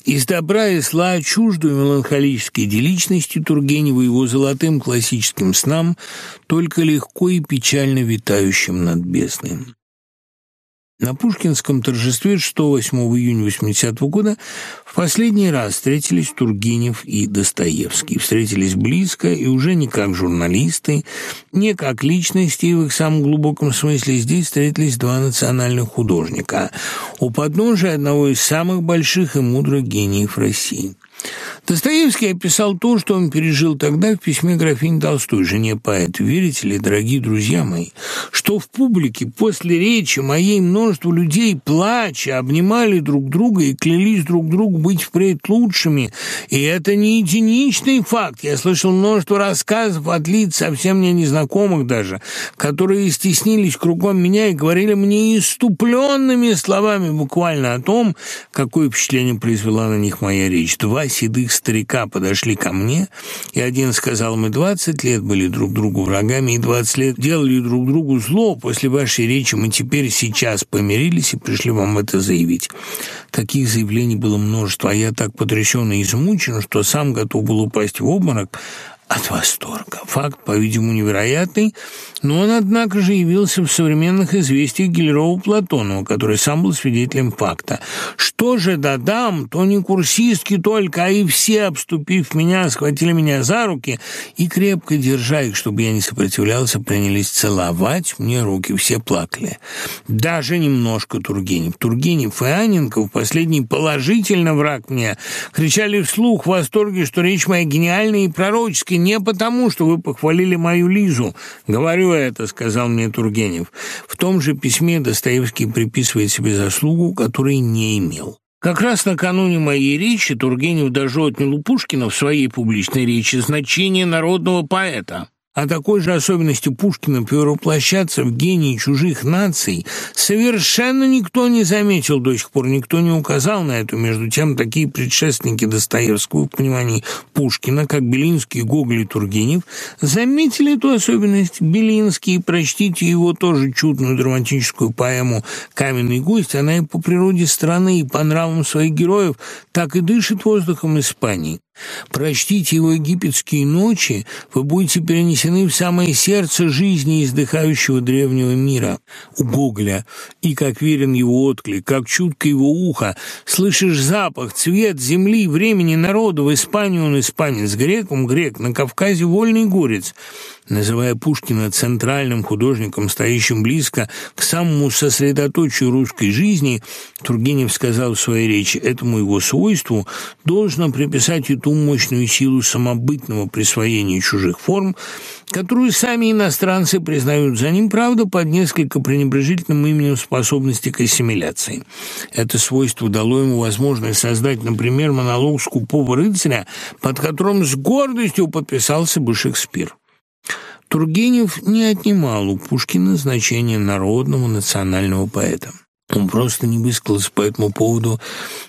[SPEAKER 1] из добра и зла, чуждую меланхолической деличности Тургенева его золотым классическим снам, только легко и печально витающим над бездной. На Пушкинском торжестве 6-8 июня 80 -го года в последний раз встретились Тургенев и Достоевский. Встретились близко и уже не как журналисты, не как личности, и в их самом глубоком смысле здесь встретились два национальных художника у подножия одного из самых больших и мудрых гениев России. Достоевский описал то, что он пережил тогда в письме графини Толстой, жене поэта. Верите ли, дорогие друзья мои, что в публике после речи моей множество людей, плача, обнимали друг друга и клялись друг другу быть впредь лучшими. И это не единичный факт. Я слышал множество рассказов от лиц, совсем мне незнакомых даже, которые стеснились кругом меня и говорили мне иступленными словами буквально о том, какое впечатление произвела на них моя речь. Два седых старика подошли ко мне, и один сказал, мы двадцать лет были друг другу врагами, и двадцать лет делали друг другу зло. После вашей речи мы теперь сейчас помирились и пришли вам это заявить. Таких заявлений было множество, а я так потрясен и измучен, что сам готов был упасть в обморок от восторга. Факт, по-видимому, невероятный, но он, однако же, явился в современных известиях Гелерова-Платонова, который сам был свидетелем факта. Что же додам, то не курсистки только, а и все, обступив меня, схватили меня за руки и, крепко держа их, чтобы я не сопротивлялся, принялись целовать мне руки. Все плакали. Даже немножко Тургенев. Тургенев и Аненков, последний положительно враг мне, кричали вслух в восторге, что речь моя гениальная и пророческая, не потому, что вы похвалили мою Лизу. Говорю это, сказал мне Тургенев. В том же письме Достоевский приписывает себе заслугу, которой не имел. Как раз накануне моей речи Тургенев даже отнял у Пушкина в своей публичной речи значение народного поэта. О такой же особенности Пушкина перевоплощаться в гении чужих наций совершенно никто не заметил до сих пор, никто не указал на это. Между тем, такие предшественники Достоевского в понимании Пушкина, как Белинский, Гоголь и Тургенев, заметили эту особенность. Белинский, прочтите его тоже чудную драматическую поэму «Каменный гость», она и по природе страны, и по нравам своих героев так и дышит воздухом Испании. Прочтите его египетские ночи, вы будете перенесены в самое сердце жизни издыхающего древнего мира. У Гоголя, и как верен его отклик, как чутко его ухо, слышишь запах, цвет земли, времени, народа. В Испании он испанец, греком грек, на Кавказе вольный горец называя Пушкина центральным художником, стоящим близко к самому сосредоточию русской жизни, Тургенев сказал в своей речи, этому его свойству должно приписать и ту мощную силу самобытного присвоения чужих форм, которую сами иностранцы признают за ним, правда, под несколько пренебрежительным именем способности к ассимиляции. Это свойство дало ему возможность создать, например, монолог скупого рыцаря, под которым с гордостью подписался бы Шекспир. Тургенев не отнимал у Пушкина значение народного национального поэта. Он просто не высказался по этому поводу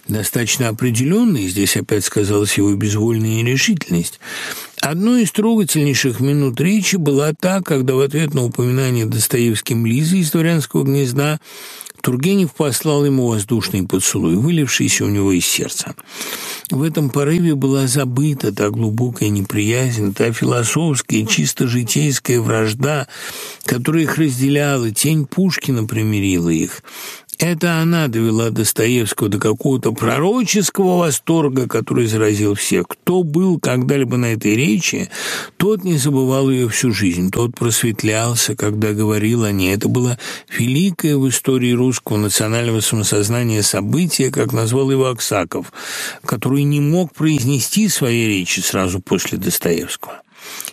[SPEAKER 1] достаточно определенно, и здесь опять сказалась его безвольная нерешительность. Одной из трогательнейших минут речи была та, когда в ответ на упоминание Достоевским Лизы из «Дворянского гнезда» Тургенев послал ему воздушный поцелуй, вылившийся у него из сердца. В этом порыве была забыта та глубокая неприязнь, та философская чисто житейская вражда, которая их разделяла, тень Пушкина примирила их. Это она довела Достоевского до какого-то пророческого восторга, который заразил всех. Кто был когда-либо на этой речи, тот не забывал ее всю жизнь, тот просветлялся, когда говорил о ней. Это было великое в истории русского национального самосознания событие, как назвал его Аксаков, который не мог произнести свои речи сразу после Достоевского.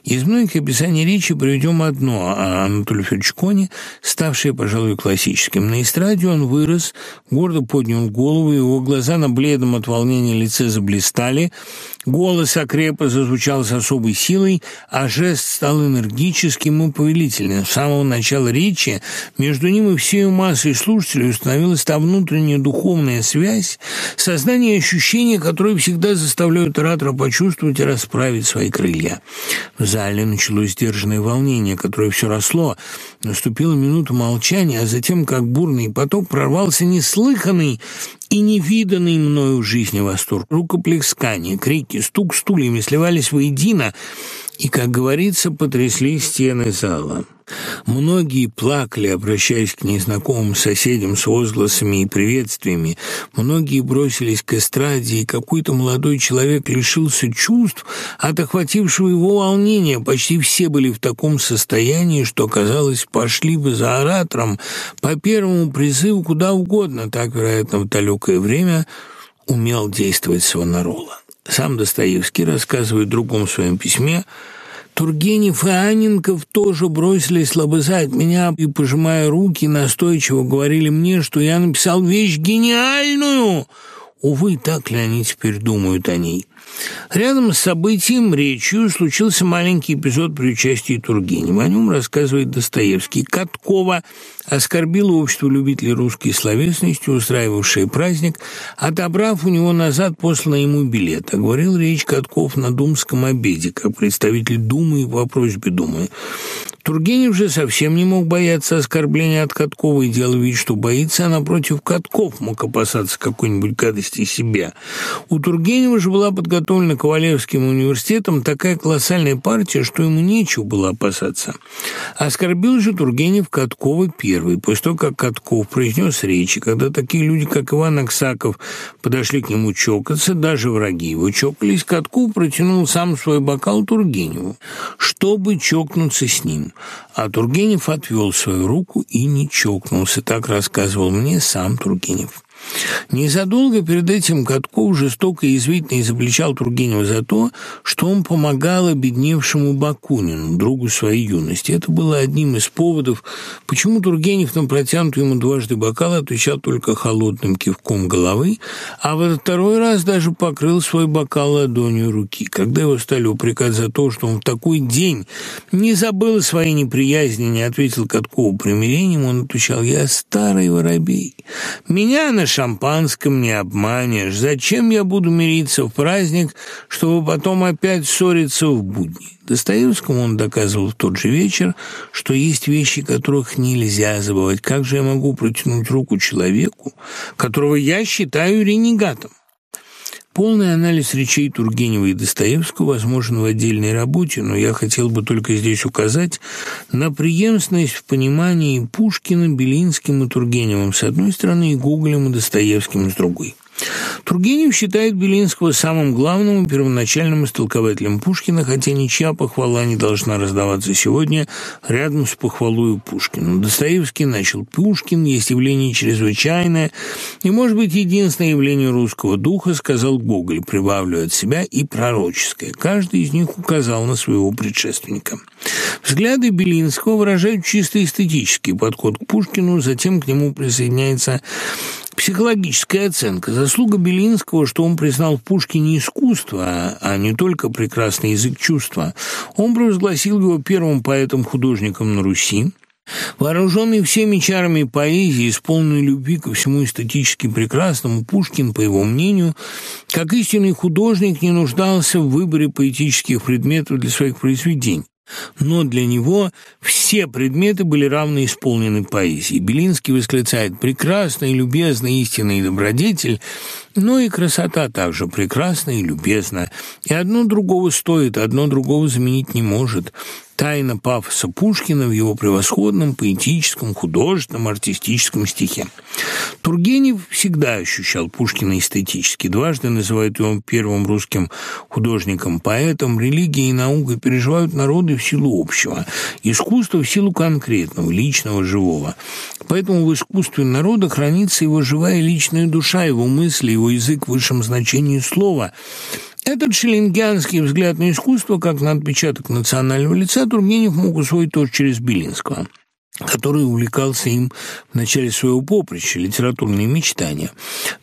[SPEAKER 1] Из многих описаний речи приведем одно о Анатолии Федоровиче Коне, ставшее, пожалуй, классическим. На эстраде он вырос, гордо поднял голову, его глаза на бледном от волнения лице заблистали, голос окрепо зазвучал с особой силой, а жест стал энергическим и повелительным. С самого начала речи между ним и всей массой слушателей установилась та внутренняя духовная связь, сознание и ощущения, которые всегда заставляют оратора почувствовать и расправить свои крылья. Зале началось сдержанное волнение, которое все росло. Наступила минута молчания, а затем, как бурный поток, прорвался неслыханный и невиданный мною в жизни восторг. Рукоплескания, крики, стук стульями сливались воедино, и, как говорится, потрясли стены зала. Многие плакали, обращаясь к незнакомым соседям с возгласами и приветствиями. Многие бросились к эстраде, и какой-то молодой человек лишился чувств от охватившего его волнения. Почти все были в таком состоянии, что, казалось, пошли бы за оратором по первому призыву куда угодно. Так, вероятно, в далекое время умел действовать Савонарола. Сам Достоевский рассказывает в другом своем письме, Тургенев и Анненков тоже бросились лобызать меня и, пожимая руки, настойчиво говорили мне, что я написал вещь гениальную. Увы, так ли они теперь думают о ней? Рядом с событием, речью, случился маленький эпизод при участии Тургенева. О нем рассказывает Достоевский. Каткова оскорбила общество любителей русской словесности, устраивавшее праздник, отобрав у него назад посланный ему билет. Оговорил речь Катков на думском обеде, как представитель Думы по просьбе Думы. Тургенев же совсем не мог бояться оскорбления от Каткова и делал вид, что боится, а напротив Катков мог опасаться какой-нибудь гадости себя. У Тургенева же была подготовлена Ковалевским университетом такая колоссальная партия, что ему нечего было опасаться. Оскорбил же Тургенев Каткова первый, после того, как Катков произнес речи, когда такие люди, как Иван Аксаков, подошли к нему чокаться, даже враги его чокались, Катков протянул сам свой бокал Тургеневу, чтобы чокнуться с ним. А Тургенев отвел свою руку и не чокнулся. Так рассказывал мне сам Тургенев. Незадолго перед этим Катков жестоко и язвительно изобличал Тургенева за то, что он помогал обедневшему Бакунину, другу своей юности. Это было одним из поводов, почему Тургенев на протянутый ему дважды бокал отвечал только холодным кивком головы, а во второй раз даже покрыл свой бокал ладонью руки. Когда его стали упрекать за то, что он в такой день не забыл своей неприязни, не ответил Каткову примирением, он отвечал «Я старый воробей. Меня на шампанском не обманешь. Зачем я буду мириться в праздник, чтобы потом опять ссориться в будни? Достоевскому он доказывал в тот же вечер, что есть вещи, которых нельзя забывать. Как же я могу протянуть руку человеку, которого я считаю ренегатом? Полный анализ речей Тургенева и Достоевского возможен в отдельной работе, но я хотел бы только здесь указать на преемственность в понимании Пушкина, Белинским и Тургеневым с одной стороны и Гоголем и Достоевским с другой. Тургенев считает Белинского самым главным и первоначальным истолкователем Пушкина, хотя ничья похвала не должна раздаваться сегодня рядом с похвалой Пушкина. Достоевский начал «Пушкин есть явление чрезвычайное и, может быть, единственное явление русского духа, сказал Гоголь, прибавлю от себя и пророческое. Каждый из них указал на своего предшественника». Взгляды Белинского выражают чисто эстетический подход к Пушкину, затем к нему присоединяется Психологическая оценка. Заслуга Белинского, что он признал в Пушкине искусство, а не только прекрасный язык чувства. Он провозгласил его первым поэтом-художником на Руси. Вооруженный всеми чарами поэзии, исполненный любви ко всему эстетически прекрасному, Пушкин, по его мнению, как истинный художник, не нуждался в выборе поэтических предметов для своих произведений. Но для него все предметы были равно исполнены поэзией. Белинский восклицает «прекрасный, любезный, истинный добродетель», но и красота также прекрасна и любезна. И одно другого стоит, одно другого заменить не может. Тайна пафоса Пушкина в его превосходном поэтическом, художественном, артистическом стихе. Тургенев всегда ощущал Пушкина эстетически. Дважды называют его первым русским художником-поэтом. Религия и наука переживают народы в силу общего, искусство в силу конкретного, личного, живого. Поэтому в искусстве народа хранится его живая личная душа, его мысли, его язык в высшем значении слова – этот шеллингианский взгляд на искусство, как на отпечаток национального лица, Тургенев мог усвоить тоже через Белинского который увлекался им в начале своего поприща, литературные мечтания.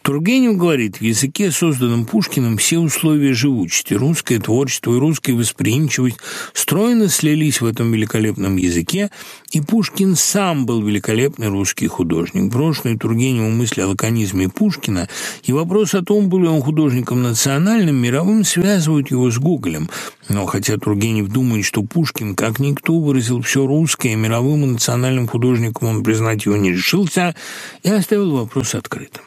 [SPEAKER 1] Тургенев говорит, в языке, созданном Пушкиным, все условия живучести, русское творчество и русская восприимчивость стройно слились в этом великолепном языке, и Пушкин сам был великолепный русский художник. Брошенные Тургеневу мысли о лаконизме Пушкина и вопрос о том, был ли он художником национальным, мировым, связывают его с Гоголем. Но хотя Тургенев думает, что Пушкин, как никто, выразил все русское, мировым и национальным художником он признать его не решился и оставил вопрос открытым.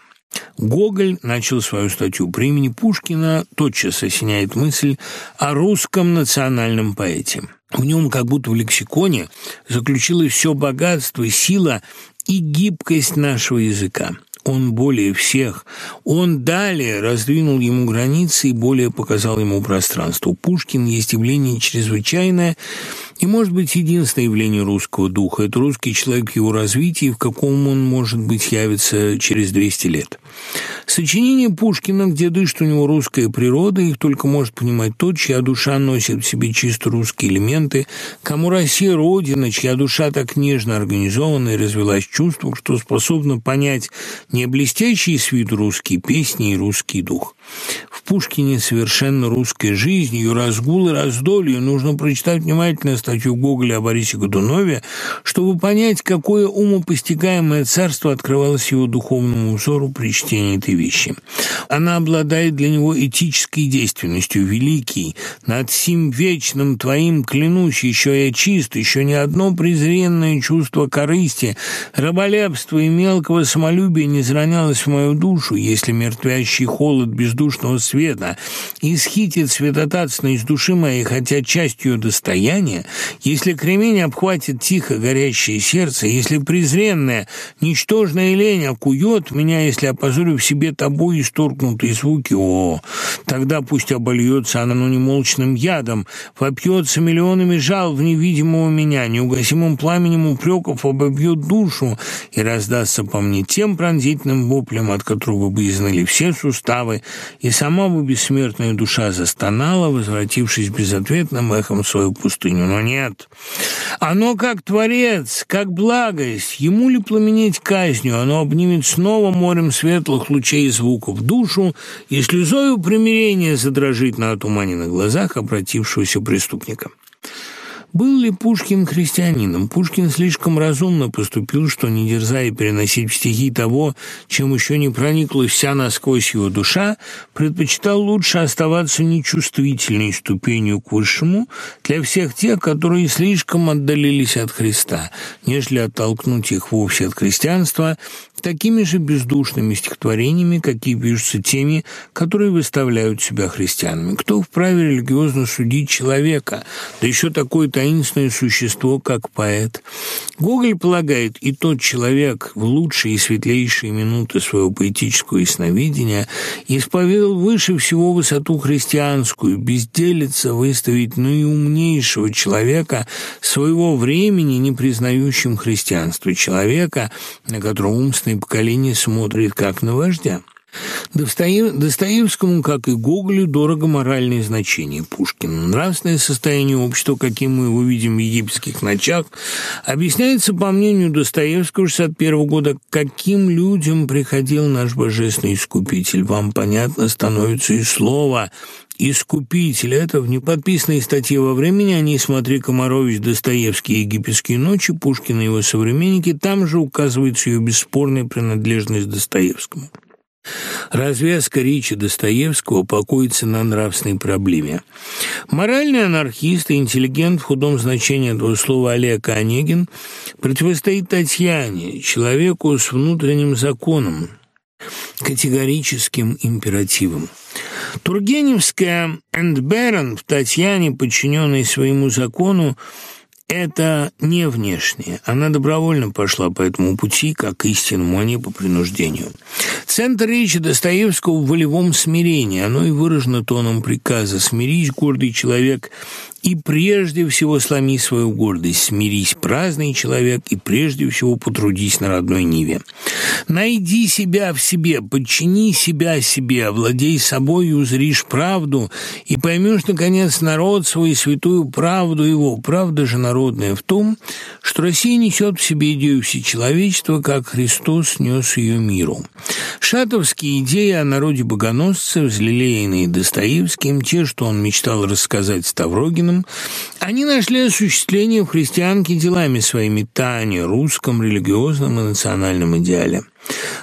[SPEAKER 1] Гоголь начал свою статью при имени Пушкина, тотчас осеняет мысль о русском национальном поэте. В нем, как будто в лексиконе, заключилось все богатство, сила и гибкость нашего языка. Он более всех. Он далее раздвинул ему границы и более показал ему пространство. Пушкин есть явление чрезвычайное И, может быть, единственное явление русского духа – это русский человек в его развитии, в каком он, может быть, явится через 200 лет. Сочинение Пушкина, где дышит у него русская природа, их только может понимать тот, чья душа носит в себе чисто русские элементы, кому Россия – родина, чья душа так нежно организована и развелась в чувствах, что способна понять не блестящие с виду русские песни и русский дух. В Пушкине совершенно русская жизнь, ее разгул и раздолье. Нужно прочитать внимательно статью Гоголя о Борисе Годунове, чтобы понять, какое умопостигаемое царство открывалось его духовному взору при чтении этой вещи. Она обладает для него этической действенностью, великий. Над сим вечным твоим клянусь, еще я чист, еще ни одно презренное чувство корысти, раболепства и мелкого самолюбия не заронялось в мою душу, если мертвящий холод бездушного света исхитит светотатственно из души моей, хотя часть ее достояния, если кремень обхватит тихо горящее сердце, если презренная, ничтожная лень окует меня, если опозорю в себе тобой исторгнутые звуки, о, тогда пусть обольется она, но немолчным ядом, вопьется миллионами жал в невидимого меня, неугасимым пламенем упреков обобьет душу и раздастся по мне тем пронзительным воплем, от которого бы изныли все суставы, и сама бы бессмертная душа застонала, возвратившись безответным эхом в свою пустыню. Но нет, оно как творец, как благость, ему ли пламенеть казнью, оно обнимет снова морем светлых лучей и звуков. Душу, и слезою примирения задрожит на отуманенных глазах обратившегося преступника. Был ли Пушкин христианином? Пушкин слишком разумно поступил, что, не дерзая переносить в стихи того, чем еще не прониклась вся насквозь его душа, предпочитал лучше оставаться нечувствительной ступенью к высшему для всех тех, которые слишком отдалились от Христа, нежели оттолкнуть их вовсе от христианства такими же бездушными стихотворениями, какие пишутся теми, которые выставляют себя христианами. Кто вправе религиозно судить человека, да еще такое таинственное существо, как поэт? Гоголь полагает, и тот человек в лучшие и светлейшие минуты своего поэтического ясновидения исповедал выше всего высоту христианскую, безделица выставить наиумнейшего человека своего времени, не признающим христианство, человека, на которого умственное местное поколение смотрит как на вождя. Достоев... Достоевскому, как и Гоголю, дорого моральное значение Пушкина. Нравственное состояние общества, каким мы его видим в египетских ночах, объясняется, по мнению Достоевского, 61 года, каким людям приходил наш божественный искупитель. Вам понятно становится и слово «Искупитель». Это в неподписанной статье во времени о ней смотри Комарович, Достоевский, «Египетские ночи», Пушкин и его современники. Там же указывается ее бесспорная принадлежность Достоевскому. Развязка речи Достоевского покоится на нравственной проблеме. Моральный анархист и интеллигент в худом значении этого слова Олег Онегин противостоит Татьяне, человеку с внутренним законом, категорическим императивом. Тургеневская «Энд Берон» в Татьяне, подчиненной своему закону, это не внешнее. Она добровольно пошла по этому пути, как истинному, а не по принуждению. Центр речи Достоевского в волевом смирении. Оно и выражено тоном приказа «Смирись, гордый человек, и прежде всего сломи свою гордость, смирись, праздный человек, и прежде всего потрудись на родной Ниве. Найди себя в себе, подчини себя себе, овладей собой и узришь правду, и поймешь, наконец, народ свой, святую правду его. Правда же народная в том, что Россия несет в себе идею всечеловечества, как Христос нес ее миру. Шатовские идеи о народе богоносцев, взлелеянные Достоевским, те, что он мечтал рассказать Ставрогину, Пушкиным, они нашли осуществление в христианке делами своими Тане, русском, религиозном и национальном идеале.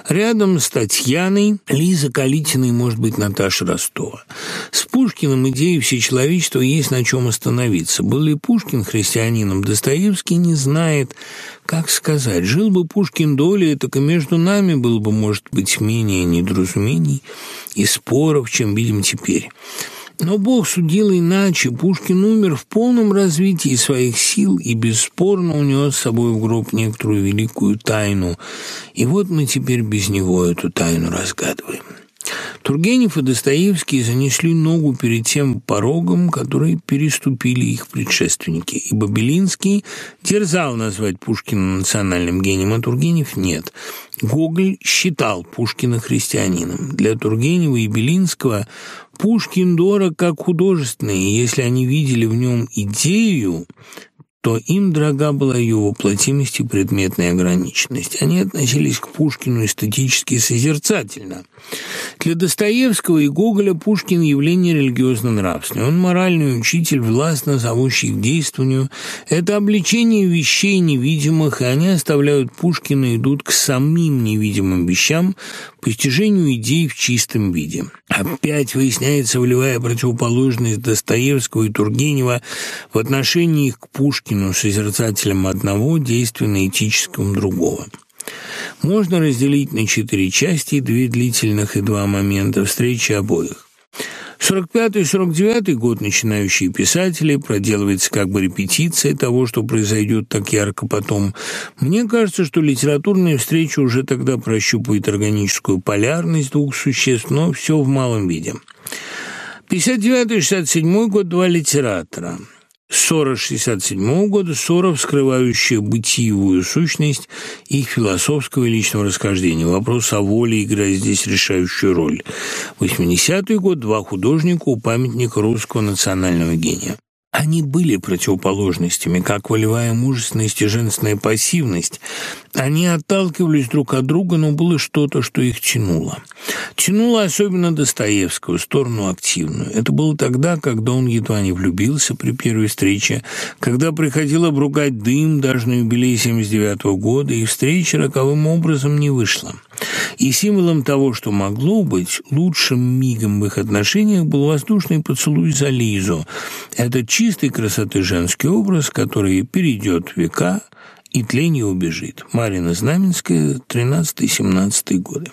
[SPEAKER 1] Рядом с Татьяной Лиза Калитиной может быть Наташа Ростова. С Пушкиным идеей всечеловечества есть на чем остановиться. Был ли Пушкин христианином, Достоевский не знает, как сказать. Жил бы Пушкин долей, так и между нами было бы, может быть, менее недоразумений и споров, чем видим теперь. Но Бог судил иначе. Пушкин умер в полном развитии своих сил и бесспорно унес с собой в гроб некоторую великую тайну. И вот мы теперь без него эту тайну разгадываем. Тургенев и Достоевский занесли ногу перед тем порогом, который переступили их предшественники, ибо Белинский дерзал назвать Пушкина национальным гением, а Тургенев нет. Гоголь считал Пушкина христианином. Для Тургенева и Белинского Пушкин дорог как художественный, и если они видели в нем идею, то им дорога была ее воплотимость и предметная ограниченность. Они относились к Пушкину эстетически созерцательно. Для Достоевского и Гоголя Пушкин – явление религиозно-нравственное. Он моральный учитель, властно зовущий к действию. Это обличение вещей невидимых, и они оставляют Пушкина и идут к самим невидимым вещам, постижению идей в чистом виде. Опять выясняется волевая противоположность Достоевского и Тургенева в отношении их к Пушкину, созерцателем одного, действенно-этическом другого. Можно разделить на четыре части, две длительных и два момента встречи обоих. 45-49 год начинающие писатели проделывается как бы репетиция того, что произойдет так ярко потом. Мне кажется, что литературная встреча уже тогда прощупывает органическую полярность двух существ, но все в малом виде. 59-67 год два литератора – Ссора 67 года, ссора, вскрывающая бытиевую сущность их философского и личного расхождения. Вопрос о воле играет здесь решающую роль. 80-й год, два художника у памятника русского национального гения. Они были противоположностями, как волевая мужественность и женственная пассивность. Они отталкивались друг от друга, но было что-то, что их тянуло. Тянуло особенно Достоевского, сторону активную. Это было тогда, когда он едва не влюбился при первой встрече, когда приходило обругать дым даже на юбилей 79 -го года, и встреча роковым образом не вышла. И символом того, что могло быть, лучшим мигом в их отношениях был воздушный поцелуй за Лизу. Это чистой красоты женский образ, который перейдет века и тление убежит. Марина Знаменская, 13-17 годы.